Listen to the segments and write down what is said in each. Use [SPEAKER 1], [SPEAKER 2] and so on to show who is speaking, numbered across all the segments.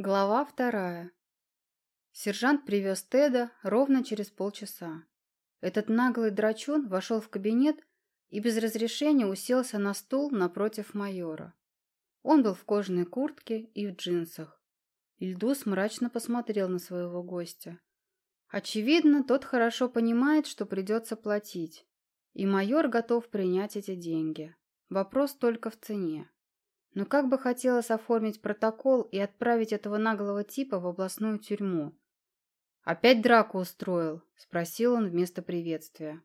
[SPEAKER 1] Глава вторая. Сержант привез Теда ровно через полчаса. Этот наглый драчун вошел в кабинет и без разрешения уселся на стул напротив майора. Он был в кожаной куртке и в джинсах. Ильдус мрачно посмотрел на своего гостя. Очевидно, тот хорошо понимает, что придется платить, и майор готов принять эти деньги. Вопрос только в цене. Но как бы хотелось оформить протокол и отправить этого наглого типа в областную тюрьму. «Опять драку устроил?» – спросил он вместо приветствия.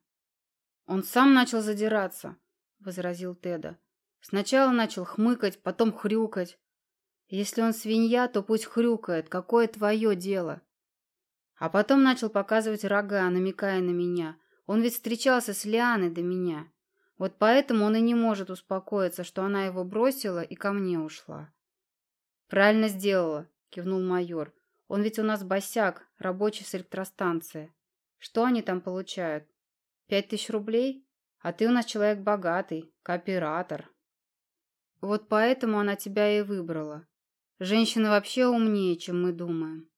[SPEAKER 1] «Он сам начал задираться», – возразил Теда. «Сначала начал хмыкать, потом хрюкать. Если он свинья, то пусть хрюкает, какое твое дело?» А потом начал показывать рога, намекая на меня. Он ведь встречался с Лианой до меня. Вот поэтому он и не может успокоиться, что она его бросила и ко мне ушла. «Правильно сделала», — кивнул майор. «Он ведь у нас босяк, рабочий с электростанции. Что они там получают? Пять тысяч рублей? А ты у нас человек богатый, кооператор». «Вот поэтому она тебя и выбрала. Женщины вообще умнее, чем мы думаем».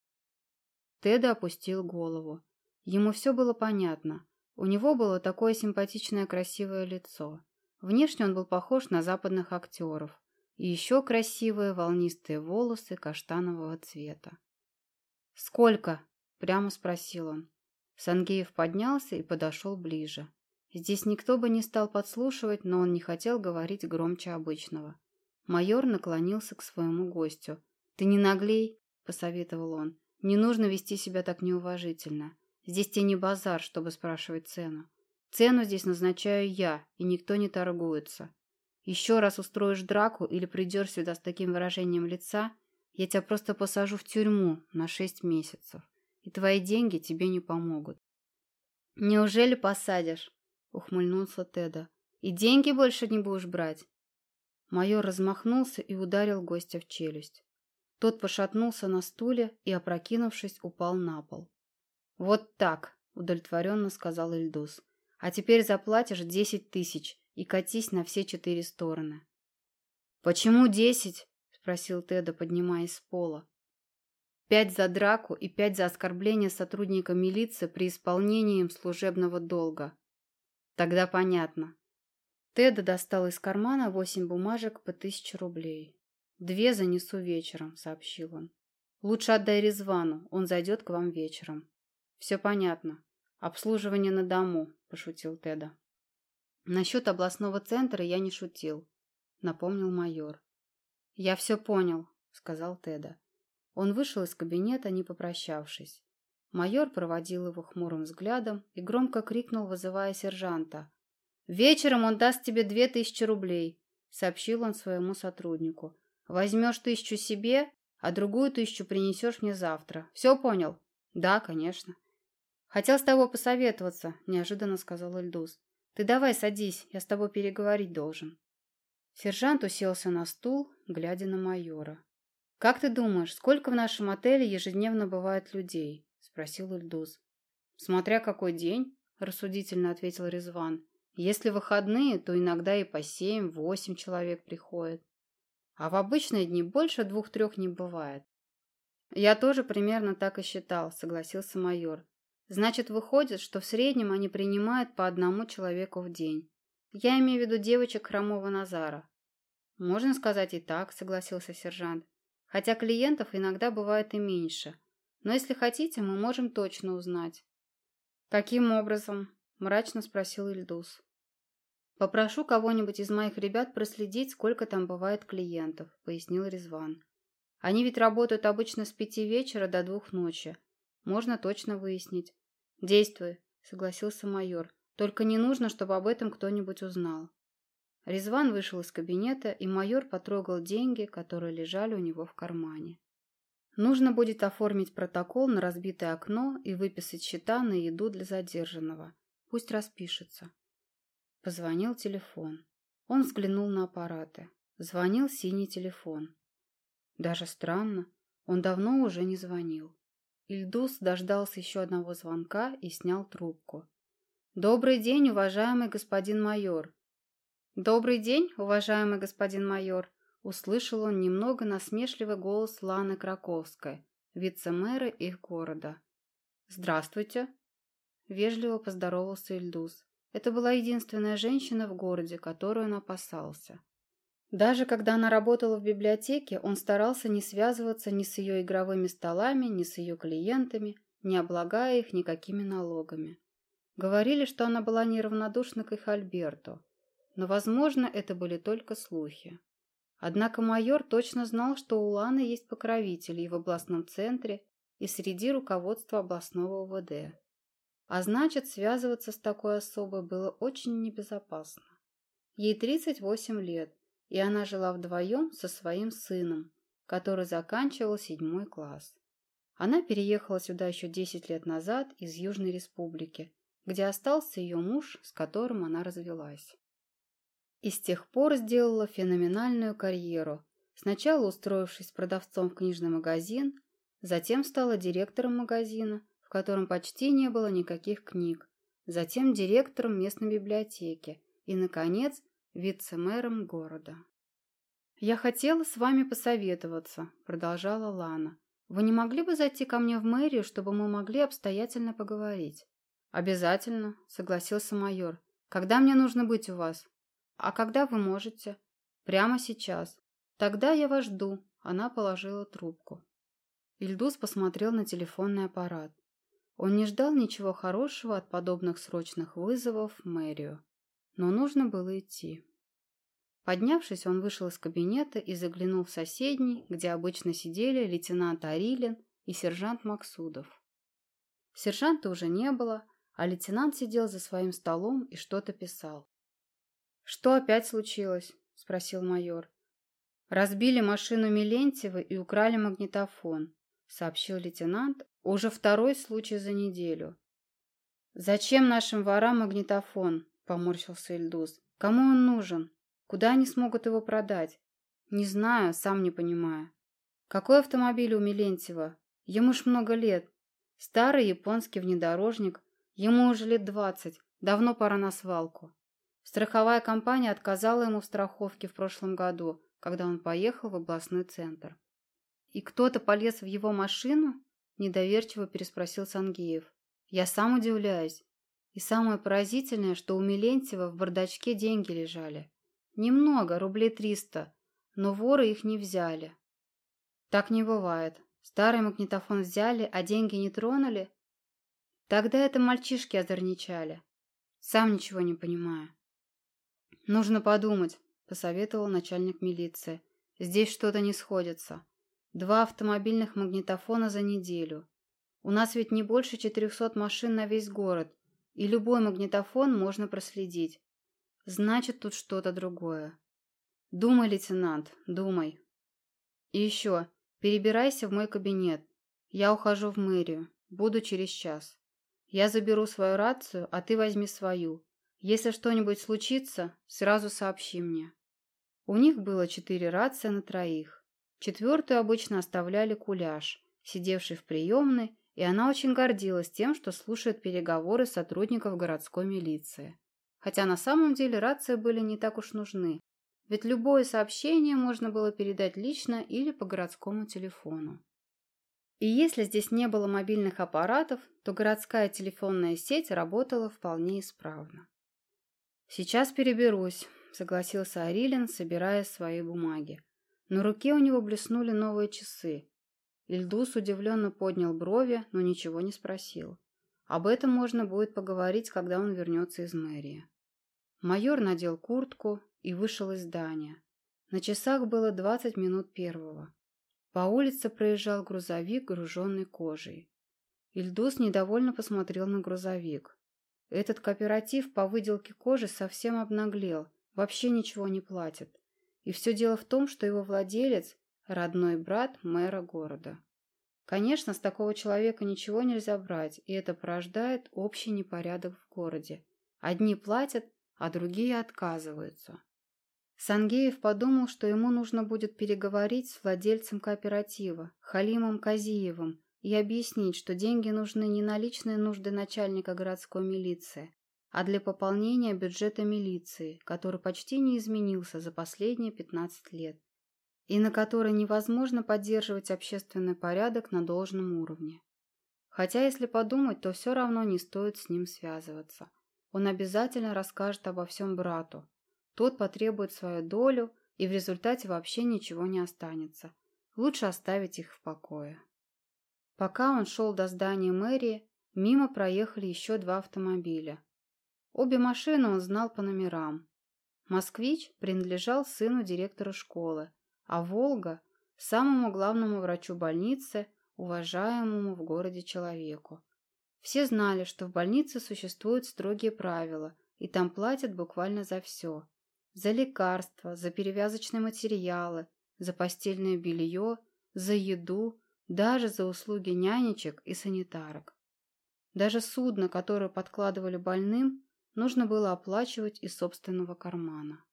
[SPEAKER 1] Теда опустил голову. Ему все было понятно. У него было такое симпатичное красивое лицо. Внешне он был похож на западных актеров. И еще красивые волнистые волосы каштанового цвета. «Сколько?» – прямо спросил он. Сангеев поднялся и подошел ближе. Здесь никто бы не стал подслушивать, но он не хотел говорить громче обычного. Майор наклонился к своему гостю. «Ты не наглей», – посоветовал он. «Не нужно вести себя так неуважительно. Здесь тебе не базар, чтобы спрашивать цену. Цену здесь назначаю я, и никто не торгуется. Еще раз устроишь драку или придешь сюда с таким выражением лица, я тебя просто посажу в тюрьму на шесть месяцев, и твои деньги тебе не помогут. «Неужели посадишь?» — ухмыльнулся Теда. «И деньги больше не будешь брать?» Майор размахнулся и ударил гостя в челюсть. Тот пошатнулся на стуле и, опрокинувшись, упал на пол. «Вот так», — удовлетворенно сказал Ильдус. «А теперь заплатишь десять тысяч и катись на все четыре стороны». «Почему десять?» — спросил Теда, поднимаясь с пола. «Пять за драку и пять за оскорбление сотрудника милиции при исполнении им служебного долга». «Тогда понятно». Теда достал из кармана восемь бумажек по тысяче рублей. «Две занесу вечером», — сообщил он. «Лучше отдай Резвану, он зайдет к вам вечером». «Все понятно. Обслуживание на дому», – пошутил Теда. «Насчет областного центра я не шутил», – напомнил майор. «Я все понял», – сказал Теда. Он вышел из кабинета, не попрощавшись. Майор проводил его хмурым взглядом и громко крикнул, вызывая сержанта. «Вечером он даст тебе две тысячи рублей», — сообщил он своему сотруднику. «Возьмешь тысячу себе, а другую тысячу принесешь мне завтра. Все понял?» «Да, конечно». «Хотел с тобой посоветоваться», – неожиданно сказал Эльдус. «Ты давай садись, я с тобой переговорить должен». Сержант уселся на стул, глядя на майора. «Как ты думаешь, сколько в нашем отеле ежедневно бывает людей?» – спросил Эльдус. «Смотря какой день», – рассудительно ответил Резван. «Если выходные, то иногда и по семь-восемь человек приходит. А в обычные дни больше двух-трех не бывает». «Я тоже примерно так и считал», – согласился майор. Значит, выходит, что в среднем они принимают по одному человеку в день. Я имею в виду девочек хромого Назара. Можно сказать и так, согласился сержант. Хотя клиентов иногда бывает и меньше. Но если хотите, мы можем точно узнать. Каким образом? Мрачно спросил Ильдус. Попрошу кого-нибудь из моих ребят проследить, сколько там бывает клиентов, пояснил Резван. Они ведь работают обычно с пяти вечера до двух ночи. Можно точно выяснить. Действуй, согласился майор. Только не нужно, чтобы об этом кто-нибудь узнал. Резван вышел из кабинета, и майор потрогал деньги, которые лежали у него в кармане. Нужно будет оформить протокол на разбитое окно и выписать счета на еду для задержанного. Пусть распишется. Позвонил телефон. Он взглянул на аппараты. Звонил синий телефон. Даже странно, он давно уже не звонил. Ильдус дождался еще одного звонка и снял трубку. «Добрый день, уважаемый господин майор!» «Добрый день, уважаемый господин майор!» услышал он немного насмешливый голос Ланы Краковской, вице-мэра их города. «Здравствуйте!» Вежливо поздоровался Ильдус. Это была единственная женщина в городе, которую он опасался. Даже когда она работала в библиотеке, он старался не связываться ни с ее игровыми столами, ни с ее клиентами, не облагая их никакими налогами. Говорили, что она была неравнодушна к их Альберту, но, возможно, это были только слухи. Однако майор точно знал, что у Ланы есть покровители и в областном центре, и среди руководства областного УВД. А значит, связываться с такой особой было очень небезопасно. Ей 38 лет, и она жила вдвоем со своим сыном, который заканчивал седьмой класс. Она переехала сюда еще 10 лет назад из Южной Республики, где остался ее муж, с которым она развелась. И с тех пор сделала феноменальную карьеру, сначала устроившись продавцом в книжный магазин, затем стала директором магазина, в котором почти не было никаких книг, затем директором местной библиотеки и, наконец, вице-мэром города. «Я хотела с вами посоветоваться», — продолжала Лана. «Вы не могли бы зайти ко мне в мэрию, чтобы мы могли обстоятельно поговорить?» «Обязательно», — согласился майор. «Когда мне нужно быть у вас?» «А когда вы можете?» «Прямо сейчас. Тогда я вас жду», — она положила трубку. Ильдус посмотрел на телефонный аппарат. Он не ждал ничего хорошего от подобных срочных вызовов в мэрию, но нужно было идти. Поднявшись, он вышел из кабинета и заглянул в соседний, где обычно сидели лейтенант Арилин и сержант Максудов. Сержанта уже не было, а лейтенант сидел за своим столом и что-то писал. «Что опять случилось?» – спросил майор. «Разбили машину Милентьева и украли магнитофон», – сообщил лейтенант, уже второй случай за неделю. «Зачем нашим ворам магнитофон?» – поморщился Ильдус. «Кому он нужен? Куда они смогут его продать?» «Не знаю, сам не понимаю». «Какой автомобиль у Милентьева? Ему ж много лет. Старый японский внедорожник. Ему уже лет двадцать. Давно пора на свалку. Страховая компания отказала ему в страховке в прошлом году, когда он поехал в областной центр. И кто-то полез в его машину? Недоверчиво переспросил Сангеев. Я сам удивляюсь. И самое поразительное, что у Милентьева в бардачке деньги лежали. Немного, рублей триста, но воры их не взяли. Так не бывает. Старый магнитофон взяли, а деньги не тронули? Тогда это мальчишки озорничали. Сам ничего не понимаю. Нужно подумать, посоветовал начальник милиции. Здесь что-то не сходится. Два автомобильных магнитофона за неделю. У нас ведь не больше 400 машин на весь город, и любой магнитофон можно проследить. Значит, тут что-то другое. Думай, лейтенант, думай. И еще, перебирайся в мой кабинет. Я ухожу в мэрию. Буду через час. Я заберу свою рацию, а ты возьми свою. Если что-нибудь случится, сразу сообщи мне. У них было четыре рации на троих. Четвертую обычно оставляли куляш, сидевший в приемной, и она очень гордилась тем, что слушает переговоры сотрудников городской милиции. Хотя на самом деле рации были не так уж нужны, ведь любое сообщение можно было передать лично или по городскому телефону. И если здесь не было мобильных аппаратов, то городская телефонная сеть работала вполне исправно. «Сейчас переберусь», — согласился Арилин, собирая свои бумаги. На руке у него блеснули новые часы. Ильдус удивленно поднял брови, но ничего не спросил. Об этом можно будет поговорить, когда он вернется из мэрии. Майор надел куртку и вышел из здания. На часах было двадцать минут первого. По улице проезжал грузовик, груженный кожей. Ильдус недовольно посмотрел на грузовик. Этот кооператив по выделке кожи совсем обнаглел, вообще ничего не платит. И все дело в том, что его владелец – родной брат мэра города. Конечно, с такого человека ничего нельзя брать, и это порождает общий непорядок в городе. Одни платят, а другие отказываются. Сангеев подумал, что ему нужно будет переговорить с владельцем кооператива, Халимом Казиевым, и объяснить, что деньги нужны не на личные нужды начальника городской милиции, а для пополнения бюджета милиции, который почти не изменился за последние 15 лет. И на которой невозможно поддерживать общественный порядок на должном уровне. Хотя, если подумать, то все равно не стоит с ним связываться. Он обязательно расскажет обо всем брату. Тот потребует свою долю, и в результате вообще ничего не останется. Лучше оставить их в покое. Пока он шел до здания мэрии, мимо проехали еще два автомобиля. Обе машины он знал по номерам. «Москвич» принадлежал сыну директора школы, а «Волга» – самому главному врачу больницы, уважаемому в городе человеку. Все знали, что в больнице существуют строгие правила, и там платят буквально за все. За лекарства, за перевязочные материалы, за постельное белье, за еду, даже за услуги нянечек и санитарок. Даже судно, которое подкладывали больным, нужно было оплачивать из собственного кармана.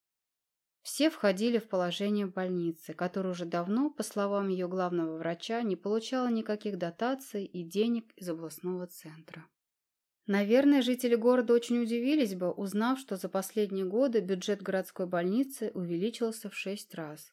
[SPEAKER 1] Все входили в положение больницы, которая уже давно, по словам ее главного врача, не получала никаких дотаций и денег из областного центра. Наверное, жители города очень удивились бы, узнав, что за последние годы бюджет городской больницы увеличился в шесть раз.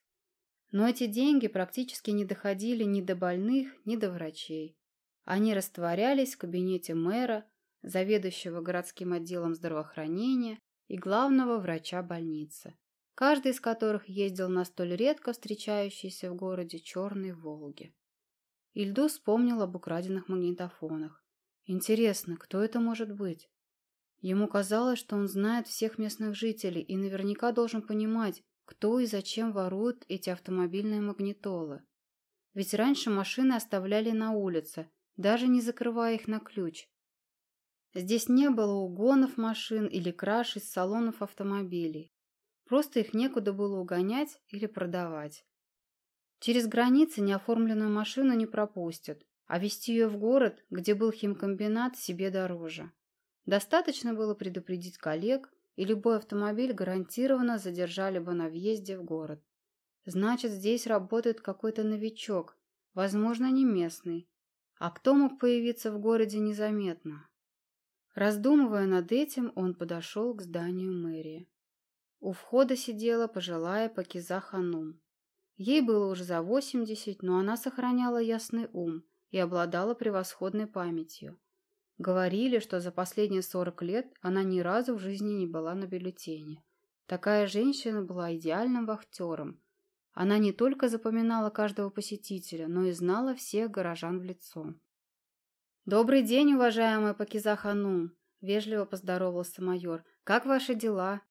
[SPEAKER 1] Но эти деньги практически не доходили ни до больных, ни до врачей. Они растворялись в кабинете мэра, заведующего городским отделом здравоохранения и главного врача больницы каждый из которых ездил на столь редко встречающейся в городе черной «Волге». Ильду вспомнил об украденных магнитофонах. Интересно, кто это может быть? Ему казалось, что он знает всех местных жителей и наверняка должен понимать, кто и зачем ворует эти автомобильные магнитолы. Ведь раньше машины оставляли на улице, даже не закрывая их на ключ. Здесь не было угонов машин или краж из салонов автомобилей. Просто их некуда было угонять или продавать. Через границы неоформленную машину не пропустят, а везти ее в город, где был химкомбинат, себе дороже. Достаточно было предупредить коллег, и любой автомобиль гарантированно задержали бы на въезде в город. Значит, здесь работает какой-то новичок, возможно, не местный. А кто мог появиться в городе незаметно? Раздумывая над этим, он подошел к зданию мэрии. У входа сидела пожилая Пакиза Ханум. Ей было уже за восемьдесят, но она сохраняла ясный ум и обладала превосходной памятью. Говорили, что за последние сорок лет она ни разу в жизни не была на бюллетене. Такая женщина была идеальным вахтером. Она не только запоминала каждого посетителя, но и знала всех горожан в лицо. «Добрый день, уважаемая Пакиза Ханум!» – вежливо поздоровался майор. «Как ваши дела?»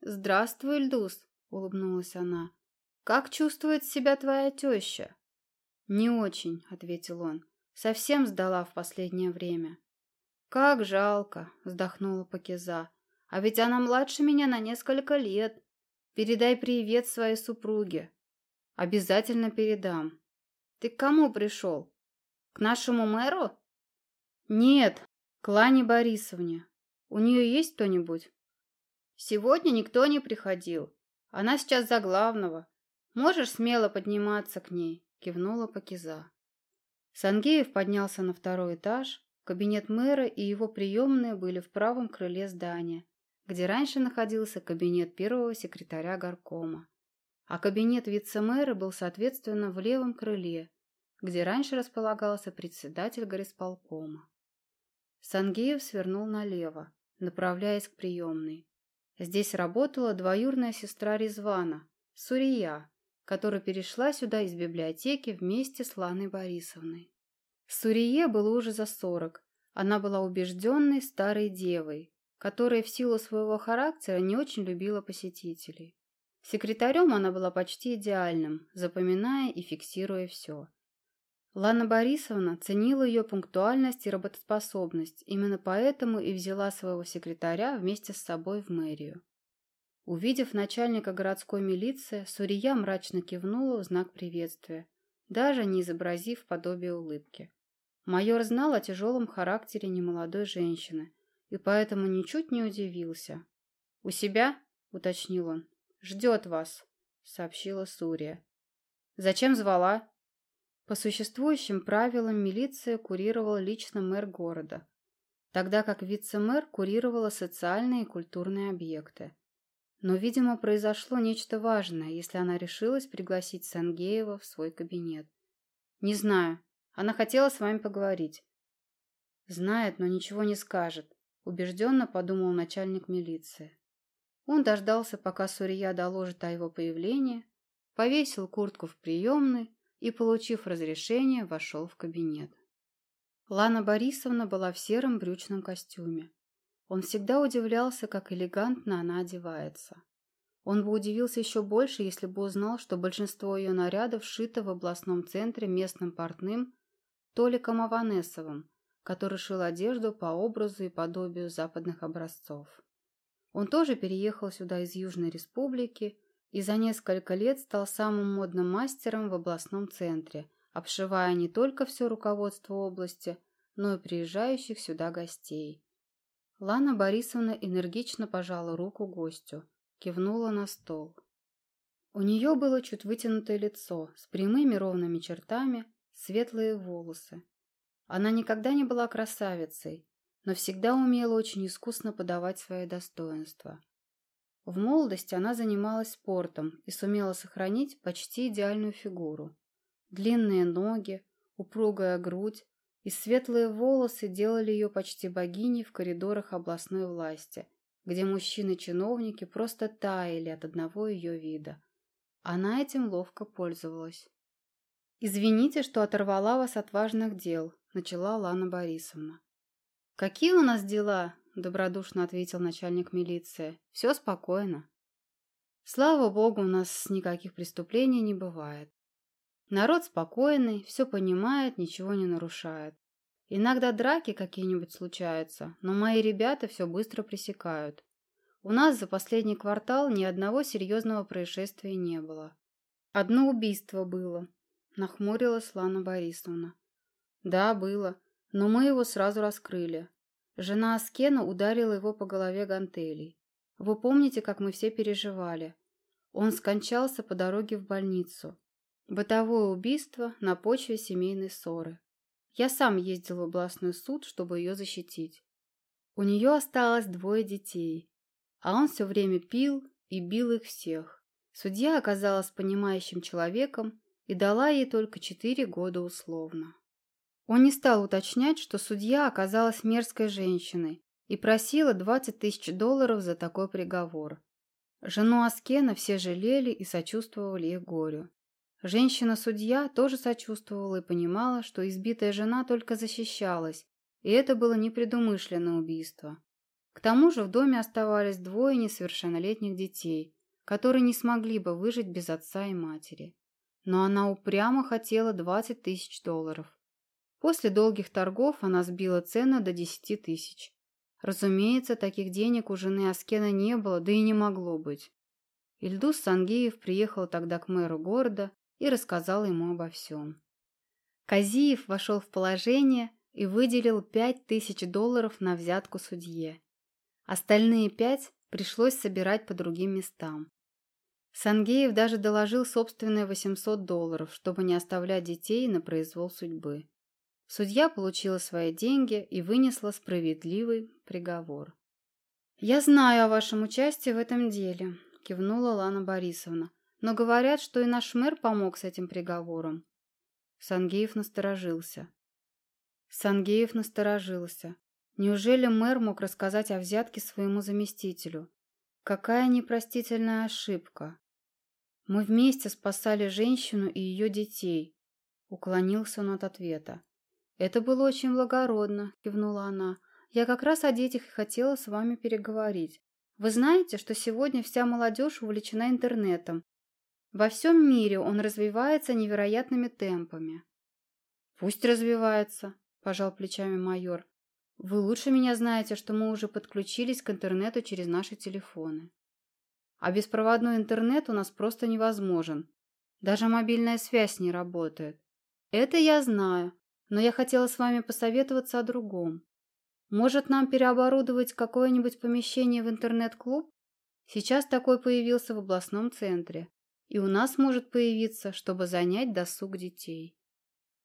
[SPEAKER 1] «Здравствуй, Ильдус», — улыбнулась она. «Как чувствует себя твоя теща?» «Не очень», — ответил он. «Совсем сдала в последнее время». «Как жалко», — вздохнула Пакиза. «А ведь она младше меня на несколько лет. Передай привет своей супруге». «Обязательно передам». «Ты к кому пришел? К нашему мэру?» «Нет, к Лане Борисовне. У нее есть кто-нибудь?» Сегодня никто не приходил. Она сейчас за главного. Можешь смело подниматься к ней, кивнула Пакиза. Сангеев поднялся на второй этаж. Кабинет мэра и его приемные были в правом крыле здания, где раньше находился кабинет первого секретаря горкома. А кабинет вице-мэра был, соответственно, в левом крыле, где раньше располагался председатель горисполкома. Сангеев свернул налево, направляясь к приемной. Здесь работала двоюрная сестра Резвана, Сурия, которая перешла сюда из библиотеки вместе с Ланой Борисовной. Сурие было уже за сорок. Она была убежденной старой девой, которая в силу своего характера не очень любила посетителей. Секретарем она была почти идеальным, запоминая и фиксируя все. Лана Борисовна ценила ее пунктуальность и работоспособность, именно поэтому и взяла своего секретаря вместе с собой в мэрию. Увидев начальника городской милиции, Сурия мрачно кивнула в знак приветствия, даже не изобразив подобие улыбки. Майор знал о тяжелом характере немолодой женщины и поэтому ничуть не удивился. «У себя?» — уточнил он. «Ждет вас», — сообщила Сурия. «Зачем звала?» По существующим правилам милиция курировала лично мэр города, тогда как вице-мэр курировала социальные и культурные объекты. Но, видимо, произошло нечто важное, если она решилась пригласить Сангеева в свой кабинет. «Не знаю. Она хотела с вами поговорить». «Знает, но ничего не скажет», – убежденно подумал начальник милиции. Он дождался, пока Сурия доложит о его появлении, повесил куртку в приемной и, получив разрешение, вошел в кабинет. Лана Борисовна была в сером брючном костюме. Он всегда удивлялся, как элегантно она одевается. Он бы удивился еще больше, если бы узнал, что большинство ее нарядов шито в областном центре местным портным Толиком Аванесовым, который шил одежду по образу и подобию западных образцов. Он тоже переехал сюда из Южной Республики и за несколько лет стал самым модным мастером в областном центре, обшивая не только все руководство области, но и приезжающих сюда гостей. Лана Борисовна энергично пожала руку гостю, кивнула на стол. У нее было чуть вытянутое лицо, с прямыми ровными чертами, светлые волосы. Она никогда не была красавицей, но всегда умела очень искусно подавать свои достоинства. В молодости она занималась спортом и сумела сохранить почти идеальную фигуру. Длинные ноги, упругая грудь, и светлые волосы делали ее почти богиней в коридорах областной власти, где мужчины-чиновники просто таяли от одного ее вида. Она этим ловко пользовалась. «Извините, что оторвала вас от важных дел», – начала Лана Борисовна. «Какие у нас дела?» – добродушно ответил начальник милиции. «Все спокойно». «Слава богу, у нас никаких преступлений не бывает. Народ спокойный, все понимает, ничего не нарушает. Иногда драки какие-нибудь случаются, но мои ребята все быстро пресекают. У нас за последний квартал ни одного серьезного происшествия не было. Одно убийство было, нахмурилась Лана Борисовна. Да, было, но мы его сразу раскрыли. Жена Аскена ударила его по голове гантелей. Вы помните, как мы все переживали? Он скончался по дороге в больницу. Бытовое убийство на почве семейной ссоры. Я сам ездил в областной суд, чтобы ее защитить. У нее осталось двое детей, а он все время пил и бил их всех. Судья оказалась понимающим человеком и дала ей только четыре года условно. Он не стал уточнять, что судья оказалась мерзкой женщиной и просила 20 тысяч долларов за такой приговор. Жену Аскена все жалели и сочувствовали их горю. Женщина-судья тоже сочувствовала и понимала, что избитая жена только защищалась, и это было непредумышленное убийство. К тому же в доме оставались двое несовершеннолетних детей, которые не смогли бы выжить без отца и матери. Но она упрямо хотела 20 тысяч долларов. После долгих торгов она сбила цену до 10 тысяч. Разумеется, таких денег у жены Аскена не было, да и не могло быть. Ильдус Сангеев приехал тогда к мэру города и рассказал ему обо всем. Казиев вошел в положение и выделил пять тысяч долларов на взятку судье. Остальные пять пришлось собирать по другим местам. Сангеев даже доложил собственные 800 долларов, чтобы не оставлять детей на произвол судьбы. Судья получила свои деньги и вынесла справедливый приговор. «Я знаю о вашем участии в этом деле», – кивнула Лана Борисовна. Но говорят, что и наш мэр помог с этим приговором. Сангеев насторожился. Сангеев насторожился. Неужели мэр мог рассказать о взятке своему заместителю? Какая непростительная ошибка. Мы вместе спасали женщину и ее детей. Уклонился он от ответа. Это было очень благородно, кивнула она. Я как раз о детях и хотела с вами переговорить. Вы знаете, что сегодня вся молодежь увлечена интернетом во всем мире он развивается невероятными темпами. Пусть развивается, пожал плечами майор. Вы лучше меня знаете, что мы уже подключились к интернету через наши телефоны. А беспроводной интернет у нас просто невозможен. Даже мобильная связь не работает. Это я знаю, но я хотела с вами посоветоваться о другом. Может, нам переоборудовать какое-нибудь помещение в интернет-клуб? Сейчас такой появился в областном центре и у нас может появиться, чтобы занять досуг детей.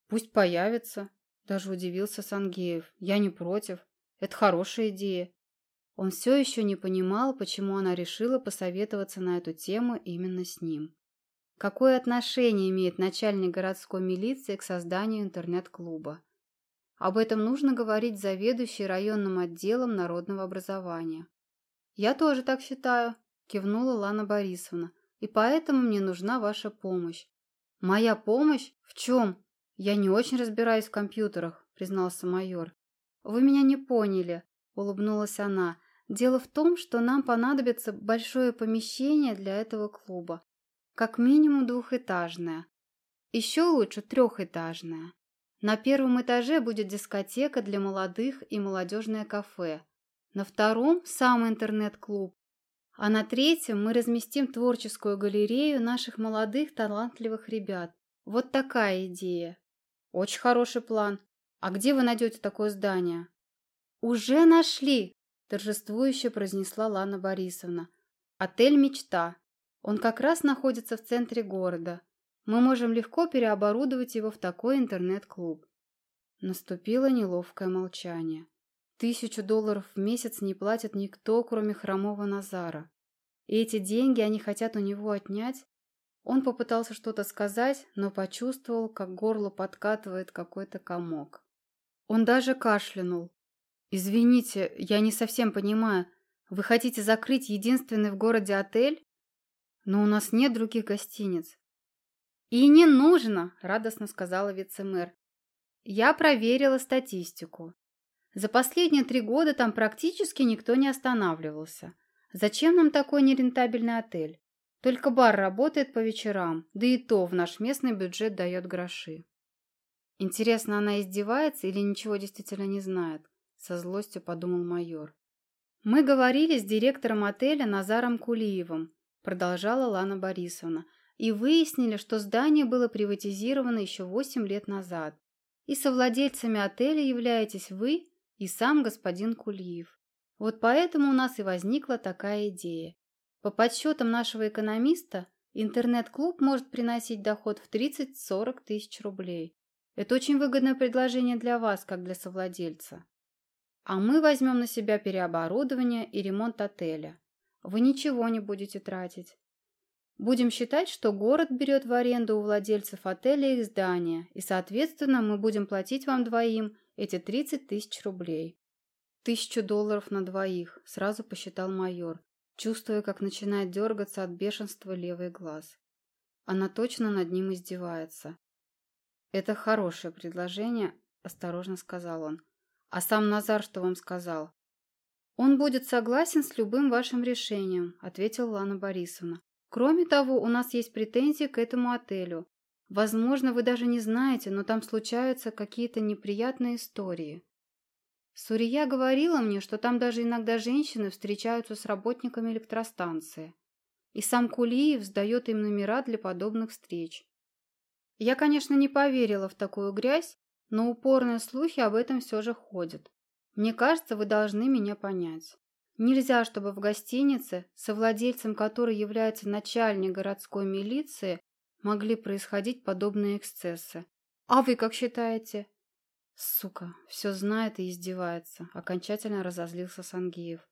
[SPEAKER 1] Пусть появится, даже удивился Сангеев. Я не против. Это хорошая идея. Он все еще не понимал, почему она решила посоветоваться на эту тему именно с ним. Какое отношение имеет начальник городской милиции к созданию интернет-клуба? Об этом нужно говорить заведующей районным отделом народного образования. «Я тоже так считаю», – кивнула Лана Борисовна, «и поэтому мне нужна ваша помощь». «Моя помощь? В чем?» «Я не очень разбираюсь в компьютерах», – признался майор. «Вы меня не поняли», – улыбнулась она. «Дело в том, что нам понадобится большое помещение для этого клуба. Как минимум двухэтажное. Еще лучше трехэтажное. На первом этаже будет дискотека для молодых и молодежное кафе. На втором – сам интернет-клуб. А на третьем мы разместим творческую галерею наших молодых талантливых ребят. Вот такая идея. Очень хороший план. А где вы найдете такое здание? Уже нашли, торжествующе произнесла Лана Борисовна. Отель «Мечта». Он как раз находится в центре города. Мы можем легко переоборудовать его в такой интернет-клуб. Наступило неловкое молчание. Тысячу долларов в месяц не платит никто, кроме хромого Назара. И эти деньги они хотят у него отнять? Он попытался что-то сказать, но почувствовал, как горло подкатывает какой-то комок. Он даже кашлянул. «Извините, я не совсем понимаю. Вы хотите закрыть единственный в городе отель? Но у нас нет других гостиниц. «И не нужно!» – радостно сказала вице-мэр. «Я проверила статистику. За последние три года там практически никто не останавливался. Зачем нам такой нерентабельный отель? Только бар работает по вечерам, да и то в наш местный бюджет дает гроши». Интересно, она издевается или ничего действительно не знает? Со злостью подумал майор. Мы говорили с директором отеля Назаром Кулиевым, продолжала Лана Борисовна, и выяснили, что здание было приватизировано еще 8 лет назад. И совладельцами отеля являетесь вы и сам господин Кулиев. Вот поэтому у нас и возникла такая идея. По подсчетам нашего экономиста, интернет-клуб может приносить доход в 30-40 тысяч рублей. Это очень выгодное предложение для вас, как для совладельца. А мы возьмем на себя переоборудование и ремонт отеля. Вы ничего не будете тратить. Будем считать, что город берет в аренду у владельцев отеля их здания, и, соответственно, мы будем платить вам двоим эти 30 тысяч рублей. Тысячу долларов на двоих, сразу посчитал майор, чувствуя, как начинает дергаться от бешенства левый глаз. Она точно над ним издевается. «Это хорошее предложение», – осторожно сказал он. «А сам Назар что вам сказал?» «Он будет согласен с любым вашим решением», – ответила Лана Борисовна. Кроме того, у нас есть претензии к этому отелю. Возможно, вы даже не знаете, но там случаются какие-то неприятные истории. Сурия говорила мне, что там даже иногда женщины встречаются с работниками электростанции. И сам Кулиев сдает им номера для подобных встреч. Я, конечно, не поверила в такую грязь, но упорные слухи об этом все же ходят. Мне кажется, вы должны меня понять. Нельзя, чтобы в гостинице, совладельцем которой является начальник городской милиции, могли происходить подобные эксцессы. А вы как считаете? Сука, все знает и издевается. Окончательно разозлился Сангеев.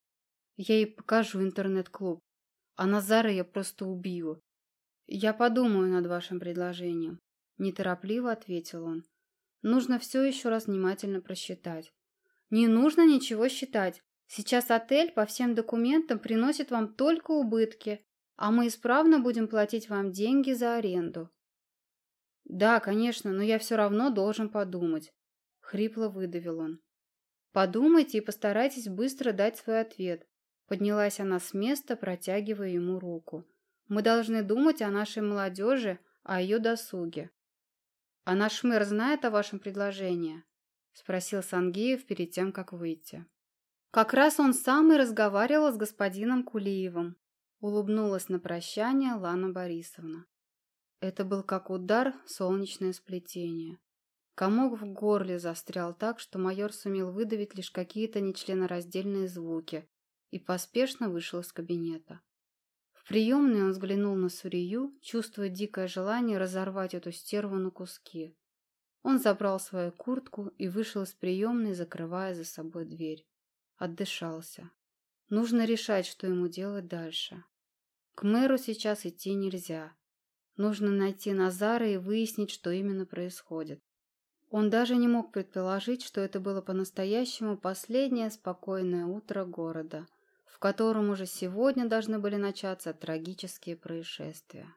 [SPEAKER 1] Я ей покажу интернет-клуб. А Назара я просто убью. Я подумаю над вашим предложением. Неторопливо ответил он. Нужно все еще раз внимательно просчитать. Не нужно ничего считать. Сейчас отель по всем документам приносит вам только убытки, а мы исправно будем платить вам деньги за аренду. Да, конечно, но я все равно должен подумать. Хрипло выдавил он. Подумайте и постарайтесь быстро дать свой ответ. Поднялась она с места, протягивая ему руку. Мы должны думать о нашей молодежи, о ее досуге. А наш мэр знает о вашем предложении? Спросил Сангеев перед тем, как выйти. Как раз он сам и разговаривал с господином Кулиевым. Улыбнулась на прощание Лана Борисовна. Это был как удар солнечное сплетение. Комок в горле застрял так, что майор сумел выдавить лишь какие-то нечленораздельные звуки и поспешно вышел из кабинета. В приемной он взглянул на Сурию, чувствуя дикое желание разорвать эту стерву на куски. Он забрал свою куртку и вышел из приемной, закрывая за собой дверь. Отдышался. Нужно решать, что ему делать дальше. К мэру сейчас идти нельзя. Нужно найти Назара и выяснить, что именно происходит. Он даже не мог предположить, что это было по-настоящему последнее спокойное утро города, в котором уже сегодня должны были начаться трагические происшествия.